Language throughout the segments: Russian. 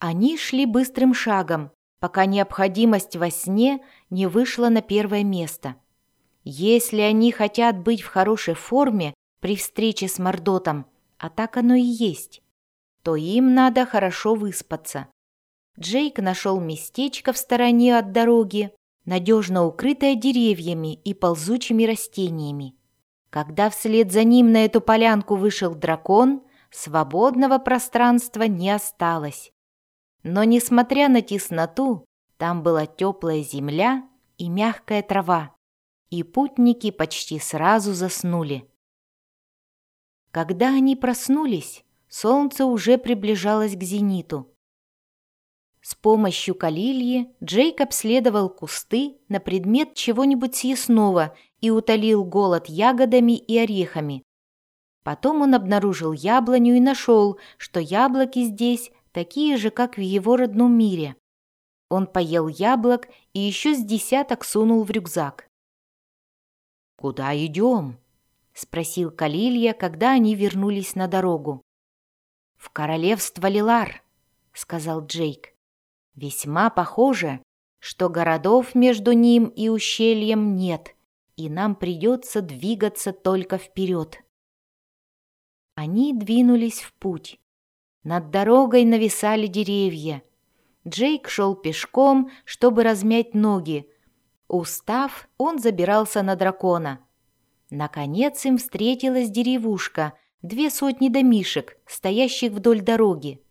Они шли быстрым шагом, пока необходимость во сне не вышла на первое место. Если они хотят быть в хорошей форме при встрече с Мордотом, а так оно и есть, то им надо хорошо выспаться. Джейк нашел местечко в стороне от дороги, надежно укрытое деревьями и ползучими растениями. Когда вслед за ним на эту полянку вышел дракон, свободного пространства не осталось. Но, несмотря на тесноту, там была теплая земля и мягкая трава, и путники почти сразу заснули. Когда они проснулись, солнце уже приближалось к зениту. С помощью калильи Джейк обследовал кусты на предмет чего-нибудь съестного и утолил голод ягодами и орехами. Потом он обнаружил яблоню и нашел, что яблоки здесь такие же, как в его родном мире. Он поел яблок и еще с десяток сунул в рюкзак. «Куда идем?» — спросил Калилья, когда они вернулись на дорогу. «В королевство Лилар», — сказал Джейк. «Весьма похоже, что городов между ним и ущельем нет, и нам придется двигаться только вперед». Они двинулись в путь. Над дорогой нависали деревья. Джейк шел пешком, чтобы размять ноги. Устав, он забирался на дракона. Наконец им встретилась деревушка, две сотни домишек, стоящих вдоль дороги.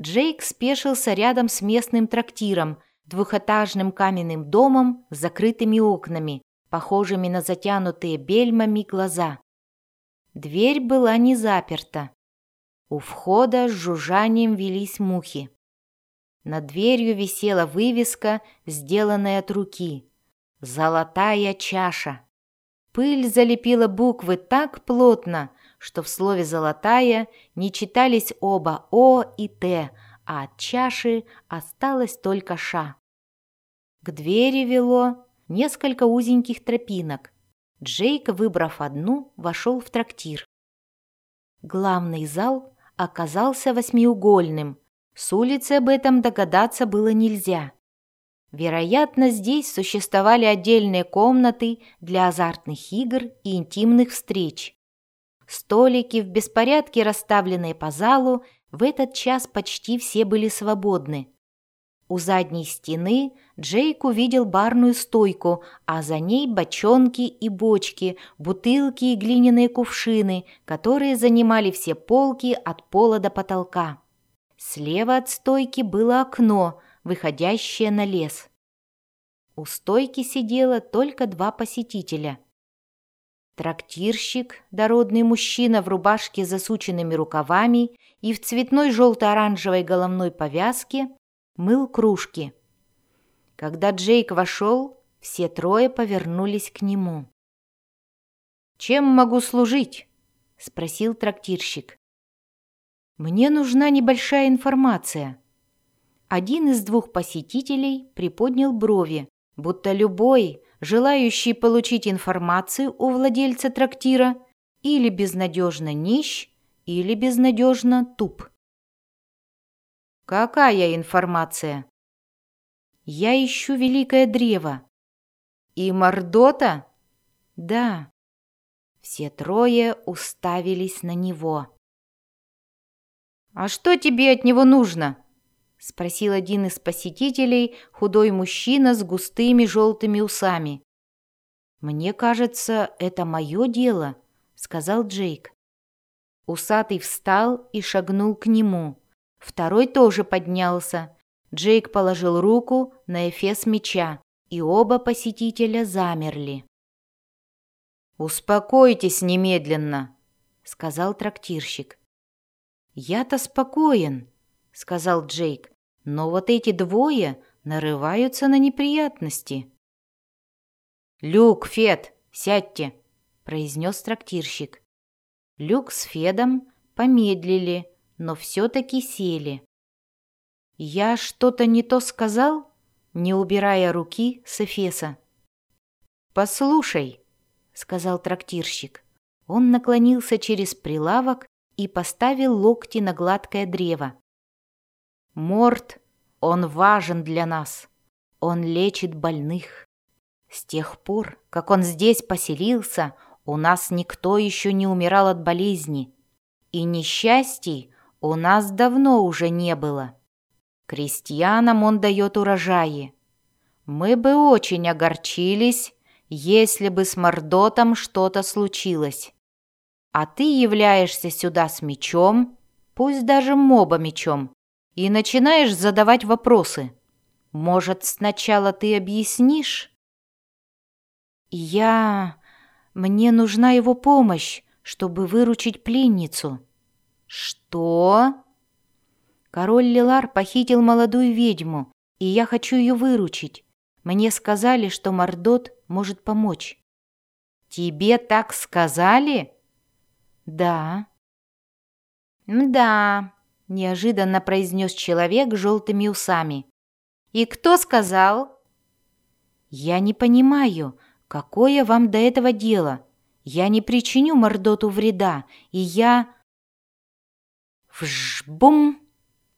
Джейк спешился рядом с местным трактиром, двухэтажным каменным домом с закрытыми окнами, похожими на затянутые бельмами глаза. Дверь была не заперта. У входа с жужжанием велись мухи. Над дверью висела вывеска, сделанная от руки. «Золотая чаша». Пыль залепила буквы так плотно, что в слове «золотая» не читались оба «о» и «т», а от чаши осталось только «ша». К двери вело несколько узеньких тропинок, Джейк, выбрав одну, вошел в трактир. Главный зал оказался восьмиугольным. С улицы об этом догадаться было нельзя. Вероятно, здесь существовали отдельные комнаты для азартных игр и интимных встреч. Столики в беспорядке, расставленные по залу, в этот час почти все были свободны. У задней стены Джейк увидел барную стойку, а за ней бочонки и бочки, бутылки и глиняные кувшины, которые занимали все полки от пола до потолка. Слева от стойки было окно, выходящее на лес. У стойки сидело только два посетителя. Трактирщик, дородный мужчина в рубашке с засученными рукавами и в цветной желто-оранжевой головной повязке, мыл кружки. Когда Джейк вошел, все трое повернулись к нему. «Чем могу служить?» — спросил трактирщик. «Мне нужна небольшая информация». Один из двух посетителей приподнял брови, будто любой, желающий получить информацию у владельца трактира, или безнадежно нищ, или безнадежно туп. «Какая информация?» «Я ищу великое древо». «И Мордота?» «Да». Все трое уставились на него. «А что тебе от него нужно?» — спросил один из посетителей, худой мужчина с густыми желтыми усами. «Мне кажется, это мое дело», — сказал Джейк. Усатый встал и шагнул к нему. Второй тоже поднялся. Джейк положил руку на эфес меча, и оба посетителя замерли. «Успокойтесь немедленно», — сказал трактирщик. «Я-то спокоен», — сказал Джейк, «но вот эти двое нарываются на неприятности». «Люк, Фед, сядьте», — произнес трактирщик. Люк с Федом помедлили, но все-таки сели. «Я что-то не то сказал?» не убирая руки с Эфеса. «Послушай», — сказал трактирщик. Он наклонился через прилавок и поставил локти на гладкое древо. Морт, он важен для нас. Он лечит больных. С тех пор, как он здесь поселился, у нас никто еще не умирал от болезни. И несчастий у нас давно уже не было. Крестьянам он дает урожаи. Мы бы очень огорчились, если бы с Мордотом что-то случилось. А ты являешься сюда с мечом, пусть даже моба мечом, и начинаешь задавать вопросы. Может, сначала ты объяснишь? Я... Мне нужна его помощь, чтобы выручить пленницу. Что? Король Лилар похитил молодую ведьму, и я хочу ее выручить. Мне сказали, что Мордот может помочь. Тебе так сказали? Да. Да, неожиданно произнес человек с желтыми усами. И кто сказал? Я не понимаю, какое вам до этого дело. Я не причиню Мордоту вреда, и я... Вжбум!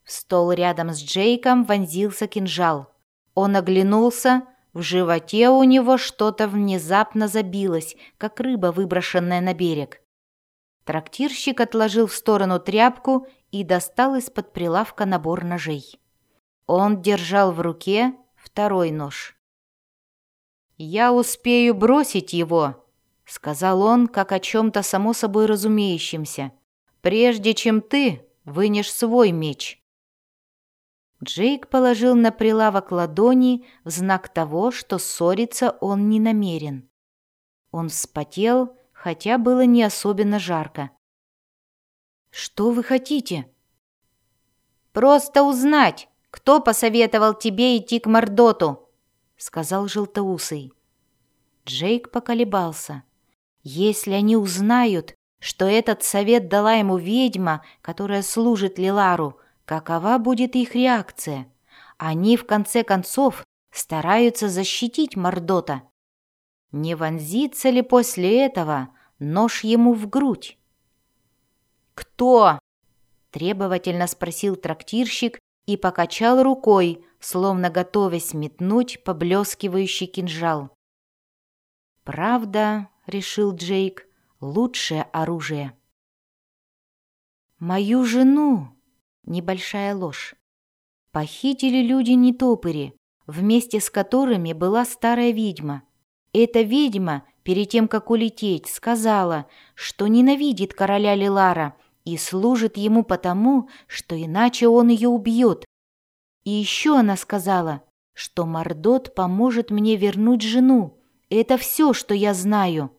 В стол рядом с Джейком вонзился кинжал. Он оглянулся, в животе у него что-то внезапно забилось, как рыба, выброшенная на берег. Трактирщик отложил в сторону тряпку и достал из-под прилавка набор ножей. Он держал в руке второй нож. «Я успею бросить его», — сказал он, как о чем-то само собой разумеющемся, «прежде чем ты вынешь свой меч». Джейк положил на прилавок ладони в знак того, что ссориться он не намерен. Он вспотел, хотя было не особенно жарко. «Что вы хотите?» «Просто узнать, кто посоветовал тебе идти к Мордоту», — сказал Желтоусый. Джейк поколебался. «Если они узнают, что этот совет дала ему ведьма, которая служит Лилару, Какова будет их реакция? Они, в конце концов, стараются защитить Мордота. Не вонзится ли после этого нож ему в грудь? «Кто?» – требовательно спросил трактирщик и покачал рукой, словно готовясь метнуть поблескивающий кинжал. «Правда», — решил Джейк, — «лучшее оружие». «Мою жену», Небольшая ложь. Похитили люди не топыри, вместе с которыми была старая ведьма. Эта ведьма, перед тем, как улететь, сказала, что ненавидит короля Лилара и служит ему потому, что иначе он ее убьет. И еще она сказала, что Мордот поможет мне вернуть жену. Это все, что я знаю.